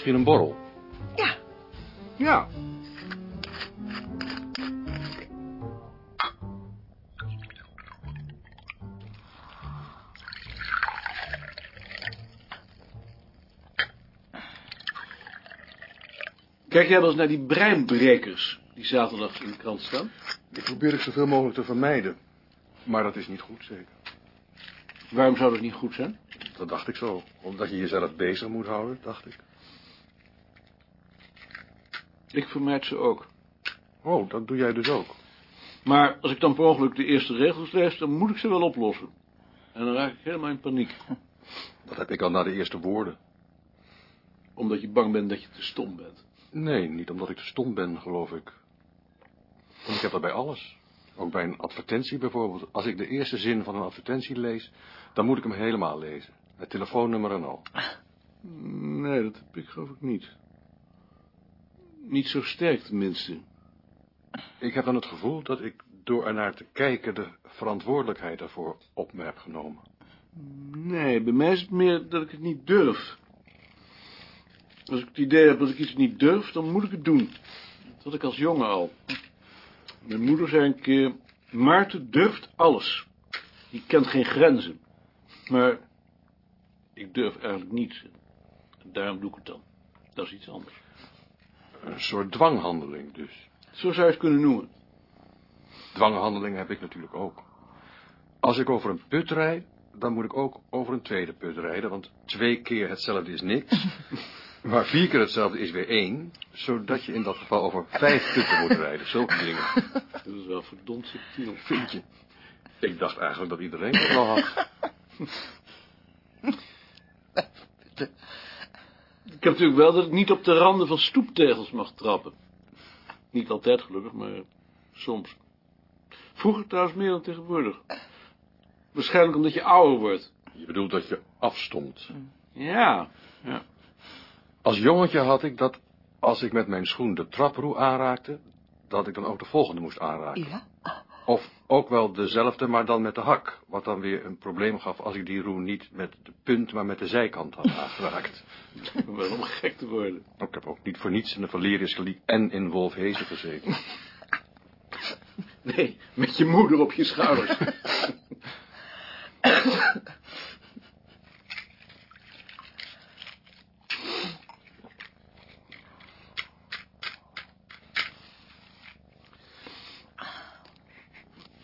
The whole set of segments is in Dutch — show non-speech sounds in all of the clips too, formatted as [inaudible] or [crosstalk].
misschien een borrel? Ja, Ja. Kijk jij wel eens naar die breinbrekers die zaterdag in de krant staan? Die probeer ik zoveel mogelijk te vermijden. Maar dat is niet goed, zeker. Waarom zou dat niet goed zijn? Dat dacht ik zo. Omdat je jezelf bezig moet houden, dacht ik. Ik vermijd ze ook. Oh, dat doe jij dus ook. Maar als ik dan per ongeluk de eerste regels lees, dan moet ik ze wel oplossen. En dan raak ik helemaal in paniek. [laughs] Dat heb ik al na de eerste woorden. Omdat je bang bent dat je te stom bent. Nee, niet omdat ik te stom ben, geloof ik. Want ik heb dat bij alles. Ook bij een advertentie bijvoorbeeld. Als ik de eerste zin van een advertentie lees, dan moet ik hem helemaal lezen. Het telefoonnummer en al. Nee, dat heb ik geloof ik niet. Niet zo sterk tenminste. Ik heb dan het gevoel dat ik door ernaar te kijken de verantwoordelijkheid daarvoor op me heb genomen. Nee, bij mij is het meer dat ik het niet durf. Als ik het idee heb dat ik iets niet durf, dan moet ik het doen. Dat had ik als jongen al. Mijn moeder zei een keer, Maarten durft alles. Die kent geen grenzen. Maar ik durf eigenlijk niets. Daarom doe ik het dan. Dat is iets anders. Een soort dwanghandeling dus. Zo zou je het kunnen noemen. Dwanghandeling heb ik natuurlijk ook. Als ik over een put rijd, dan moet ik ook over een tweede put rijden, want twee keer hetzelfde is niks. [laughs] Maar vier keer hetzelfde is weer één, zodat je in dat geval over vijf putten moet rijden. Zulke dingen. [laughs] Dat is wel verdomd subtiel. Vind je? Ik dacht eigenlijk dat iedereen dat wel had. [laughs] Ik heb natuurlijk wel dat ik niet op de randen van stoeptegels mag trappen. Niet altijd gelukkig, maar soms. Vroeger trouwens meer dan tegenwoordig. Waarschijnlijk omdat je ouder wordt. Je bedoelt dat je afstomt. Ja, ja. Als jongetje had ik dat als ik met mijn schoen de traproe aanraakte, dat ik dan ook de volgende moest aanraken. ja. Of ook wel dezelfde, maar dan met de hak. Wat dan weer een probleem gaf als ik die roe niet met de punt, maar met de zijkant had aangeraakt. [laughs] Wel om gek te worden. Ik heb ook niet voor niets in de Valerius Geliek en in Wolfhezen gezeten. [laughs] Nee, met je moeder op je schouders. [laughs]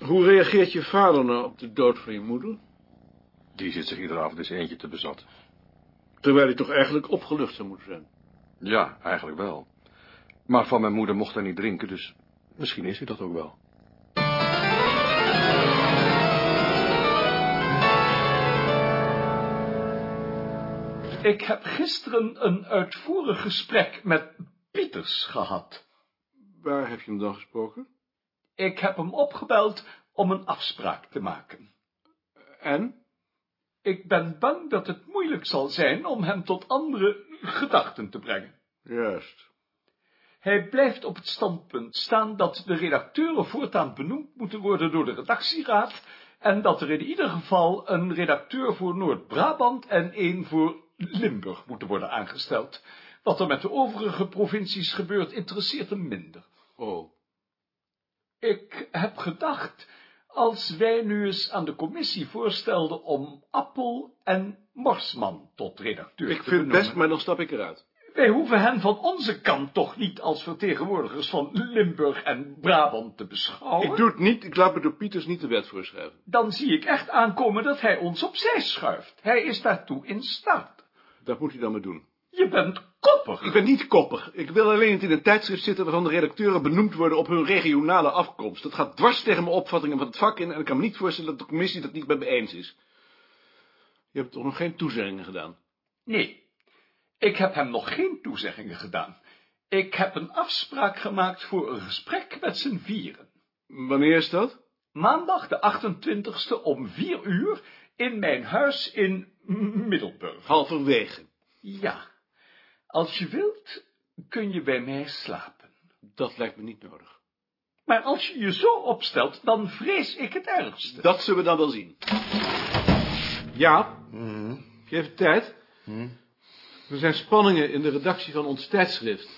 Hoe reageert je vader nou op de dood van je moeder? Die zit zich iedere avond eens eentje te bezat. Terwijl hij toch eigenlijk opgelucht zou moeten zijn. Ja, eigenlijk wel. Maar van mijn moeder mocht hij niet drinken, dus misschien is hij dat ook wel. Ik heb gisteren een uitvoerig gesprek met Pieters gehad. Waar heb je hem dan gesproken? Ik heb hem opgebeld om een afspraak te maken. En? Ik ben bang dat het moeilijk zal zijn om hem tot andere gedachten te brengen. Juist. Hij blijft op het standpunt staan dat de redacteuren voortaan benoemd moeten worden door de redactieraad en dat er in ieder geval een redacteur voor Noord-Brabant en één voor Limburg moeten worden aangesteld. Wat er met de overige provincies gebeurt, interesseert hem minder. Oh. Ik heb gedacht, als wij nu eens aan de commissie voorstelden om Appel en Morsman tot redacteur Ik te vind het benoemen. best, maar dan stap ik eruit. Wij hoeven hen van onze kant toch niet als vertegenwoordigers van Limburg en Brabant te beschouwen. Ik doe het niet, ik laat me door Pieters niet de wet voorschrijven. Dan zie ik echt aankomen dat hij ons opzij schuift. Hij is daartoe in staat. Dat moet hij dan maar doen. Je bent koppig. Ik ben niet koppig. Ik wil alleen niet in een tijdschrift zitten waarvan de redacteuren benoemd worden op hun regionale afkomst. Dat gaat dwars tegen mijn opvattingen van het vak in en ik kan me niet voorstellen dat de commissie dat niet met me eens is. Je hebt toch nog geen toezeggingen gedaan? Nee, ik heb hem nog geen toezeggingen gedaan. Ik heb een afspraak gemaakt voor een gesprek met z'n vieren. Wanneer is dat? Maandag de 28ste om vier uur in mijn huis in Middelburg. Halverwege. Ja, als je wilt, kun je bij mij slapen. Dat lijkt me niet nodig. Maar als je je zo opstelt, dan vrees ik het ergste. Dat zullen we dan wel zien. Ja? Heb je even tijd? Er zijn spanningen in de redactie van ons tijdschrift.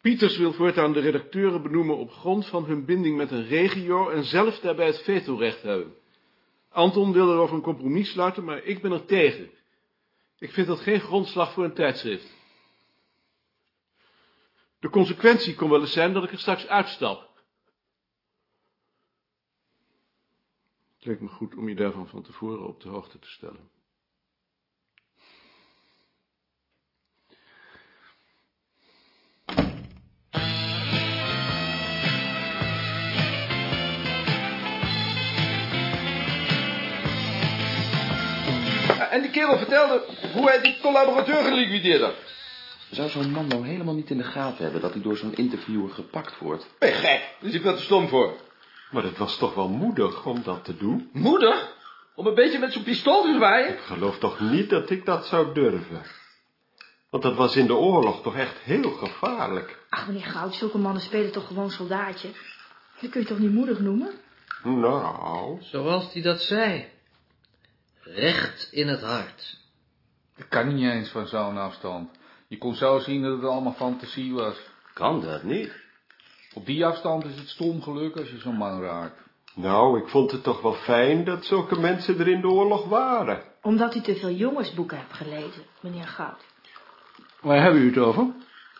Pieters wil voortaan de redacteuren benoemen op grond van hun binding met een regio en zelf daarbij het vetorecht hebben. Anton wil erover een compromis sluiten, maar ik ben er tegen. Ik vind dat geen grondslag voor een tijdschrift. De consequentie kon wel eens zijn dat ik er straks uitstap. Het leek me goed om je daarvan van tevoren op de hoogte te stellen. En die kerel vertelde hoe hij die collaborateur geliquideerd had. Zou zo'n man nou helemaal niet in de gaten hebben dat hij door zo'n interviewer gepakt wordt? Ben je gek? Daar is hij veel te stom voor. Maar het was toch wel moedig om dat te doen? Moeder? Om een beetje met zo'n pistool te zwaaien? Ik geloof toch niet dat ik dat zou durven. Want dat was in de oorlog toch echt heel gevaarlijk. Ach, meneer Goud, zulke mannen spelen toch gewoon soldaatje? Dat kun je toch niet moedig noemen? Nou, Zoals hij dat zei. Recht in het hart. Dat kan niet eens van zo'n afstand. Je kon zo zien dat het allemaal fantasie was. Kan dat niet? Op die afstand is het stom geluk als je zo'n man raakt. nou, ik vond het toch wel fijn dat zulke mensen er in de oorlog waren. Omdat u te veel jongensboeken hebt gelezen, meneer Goud. Waar hebben u het over?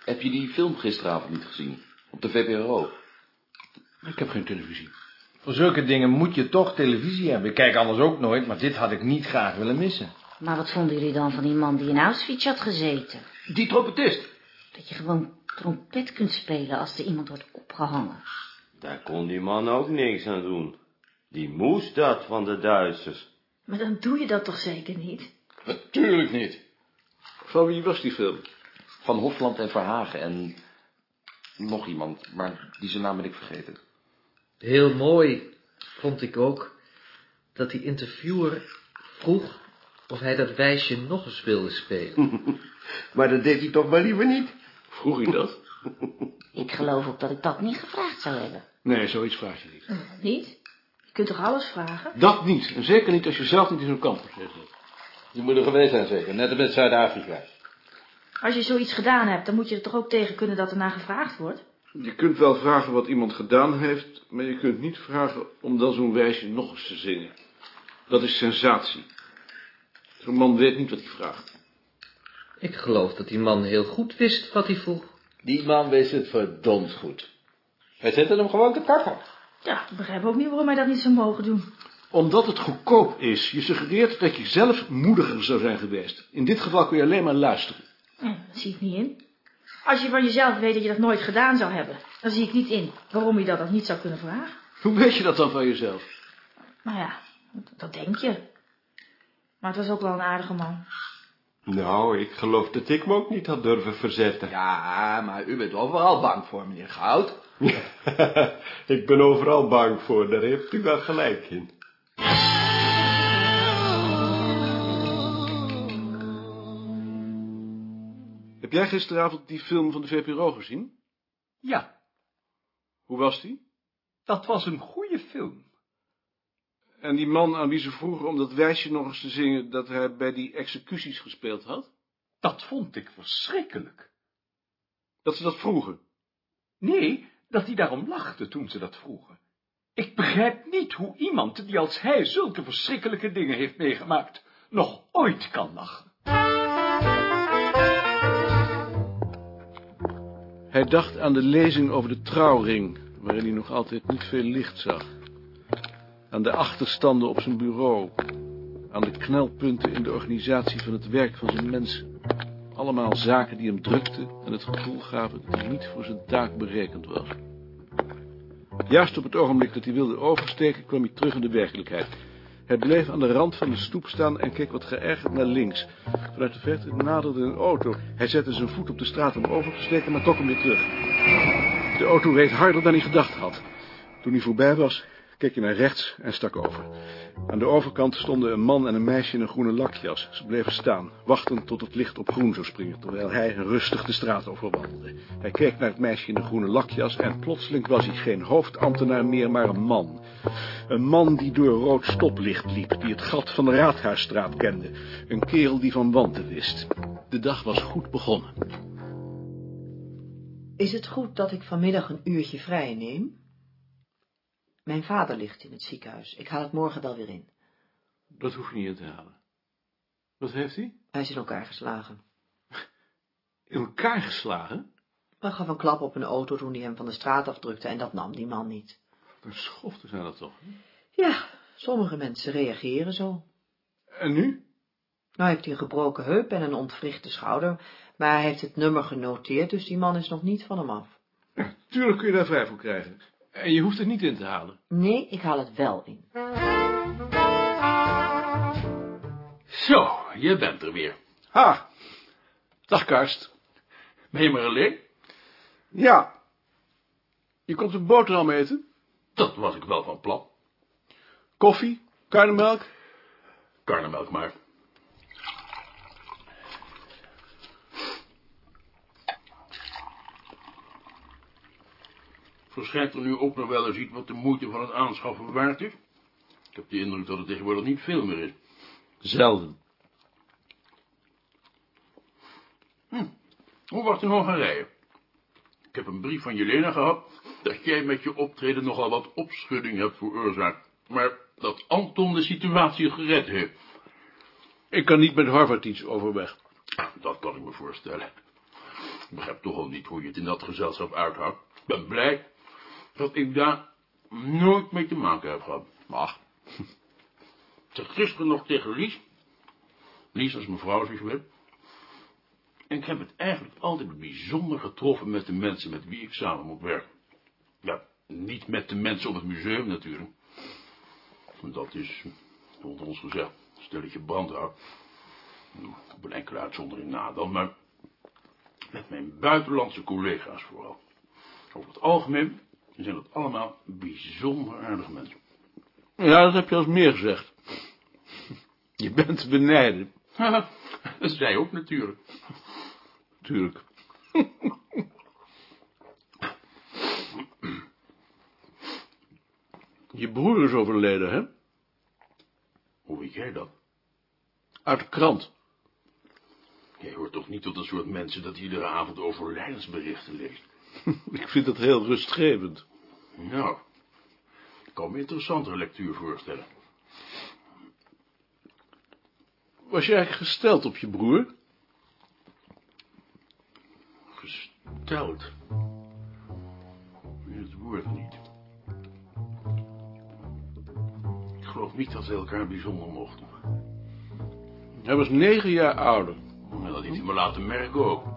Heb je die film gisteravond niet gezien? Op de VPRO? Ik heb geen televisie. Voor zulke dingen moet je toch televisie hebben. Ik kijk anders ook nooit, maar dit had ik niet graag willen missen. Maar wat vonden jullie dan van die man die in Auschwitz had gezeten? Die trompetist. Dat je gewoon trompet kunt spelen als er iemand wordt opgehangen. Daar kon die man ook niks aan doen. Die moest dat van de Duitsers. Maar dan doe je dat toch zeker niet? Natuurlijk niet. Van wie was die film? Van Hofland en Verhagen en nog iemand, maar die zijn naam ben ik vergeten. Heel mooi vond ik ook dat die interviewer vroeg of hij dat wijsje nog eens wilde spelen. [laughs] Maar dat deed hij toch maar liever niet. Vroeg u dat? [laughs] Ik geloof ook dat ik dat niet gevraagd zou hebben. Nee, zoiets vraag je niet. Hm, Niet? Je kunt toch alles vragen? Dat niet. En zeker niet als je zelf niet in zo'n kamp gezeten hebt. Die moet er geweest zijn zeker, net als met Zuid-Afrika. Als je zoiets gedaan hebt, dan moet je er toch ook tegen kunnen dat er naar gevraagd wordt? Je kunt wel vragen wat iemand gedaan heeft, maar je kunt niet vragen om dan zo'n wijsje nog eens te zingen. Dat is sensatie. Zo'n man weet niet wat hij vraagt. Ik geloof dat die man heel goed wist wat hij vroeg. Die man wist het verdomd goed. Hij zette hem gewoon te kakken. Ja, ik begrijp ook niet waarom hij dat niet zou mogen doen. Omdat het goedkoop is. Je suggereert dat je zelf moediger zou zijn geweest. In dit geval kun je alleen maar luisteren. Hm, dat zie ik niet in. Als je van jezelf weet dat je dat nooit gedaan zou hebben, dan zie ik niet in waarom je dat dan niet zou kunnen vragen. Hoe weet je dat dan van jezelf? Nou ja, dat, dat denk je. Maar het was ook wel een aardige man. Nou, ik geloof dat ik me ook niet had durven verzetten. Ja, maar u bent overal bang voor, meneer Goud. [laughs] ik ben overal bang voor, daar heeft u wel gelijk in. Heb jij gisteravond die film van de VPRO gezien? Ja, Hoe was die? dat was een goede film. En die man aan wie ze vroegen om dat wijsje nog eens te zingen dat hij bij die executies gespeeld had? Dat vond ik verschrikkelijk. Dat ze dat vroegen? Nee, dat hij daarom lachte toen ze dat vroegen. Ik begrijp niet hoe iemand die als hij zulke verschrikkelijke dingen heeft meegemaakt, nog ooit kan lachen. Hij dacht aan de lezing over de trouwring, waarin hij nog altijd niet veel licht zag. Aan de achterstanden op zijn bureau. Aan de knelpunten in de organisatie van het werk van zijn mensen. Allemaal zaken die hem drukten en het gevoel gaven dat hij niet voor zijn taak berekend was. Juist op het ogenblik dat hij wilde oversteken, kwam hij terug in de werkelijkheid. Hij bleef aan de rand van de stoep staan en keek wat geërgerd naar links. Vanuit de verte naderde een auto. Hij zette zijn voet op de straat om over te steken, maar trok hem weer terug. De auto reed harder dan hij gedacht had. Toen hij voorbij was, keek hij naar rechts en stak over. Aan de overkant stonden een man en een meisje in een groene lakjas. Ze bleven staan, wachtend tot het licht op groen zou springen, terwijl hij rustig de straat overwandelde. Hij keek naar het meisje in de groene lakjas en plotseling was hij geen hoofdambtenaar meer, maar een man. Een man die door rood stoplicht liep, die het gat van de Raadhuisstraat kende. Een kerel die van wanten wist. De dag was goed begonnen. Is het goed dat ik vanmiddag een uurtje vrij neem? Mijn vader ligt in het ziekenhuis. Ik haal het morgen wel weer in. Dat hoef je niet in te halen. Wat heeft hij? Hij is in elkaar geslagen. In elkaar geslagen? Hij gaf een klap op een auto toen hij hem van de straat afdrukte en dat nam die man niet. Een schofte zijn dat toch? Ja, sommige mensen reageren zo. En nu? Nou heeft hij een gebroken heup en een ontwrichte schouder, maar hij heeft het nummer genoteerd, dus die man is nog niet van hem af. Ja, tuurlijk kun je daar vrij voor krijgen. En je hoeft het niet in te halen. Nee, ik haal het wel in. Zo, je bent er weer. Ha! Dag Karst. Ben je maar alleen? Ja. Je komt een boterham eten? Dat was ik wel van plan. Koffie? Karnemelk? Karnemelk maar. Verschijnt er nu ook nog wel eens iets wat de moeite van het aanschaffen waard is? Ik heb de indruk dat het tegenwoordig niet veel meer is. Zelden. Hm. Hoe was het in Hongarije? Ik heb een brief van Jelena gehad dat jij met je optreden nogal wat opschudding hebt veroorzaakt, maar dat Anton de situatie gered heeft. Ik kan niet met Harvard iets overweg. Dat kan ik me voorstellen. Ik begrijp toch al niet hoe je het in dat gezelschap uithoudt. Ik ben blij dat ik daar nooit mee te maken heb gehad. Ach. [laughs] Ik zeg gisteren nog tegen Lies. Lies is mevrouw, zoals je weet. En ik heb het eigenlijk altijd bijzonder getroffen met de mensen met wie ik samen moet werken. Ja, niet met de mensen op het museum natuurlijk. Want dat is, onder ons gezegd, een stelletje brandhout. Op een enkele uitzondering na dan, maar met mijn buitenlandse collega's vooral. Over het algemeen zijn dat allemaal bijzonder aardige mensen. Ja, dat heb je als meer gezegd. [laughs] Je bent benijden. dat [laughs] zij ook natuurlijk. Tuurlijk. [laughs] Je broer is overleden, hè? Hoe weet jij dat? Uit de krant. Jij hoort toch niet tot een soort mensen dat iedere avond overlijdensberichten leest? [laughs] Ik vind dat heel rustgevend. Nou, ik kan me een interessantere lectuur voorstellen. Was je eigenlijk gesteld op je broer? Gesteld? Het woord niet. Ik geloof niet dat ze elkaar bijzonder mochten. Hij was negen jaar ouder. Dat heeft hij me laten merken ook.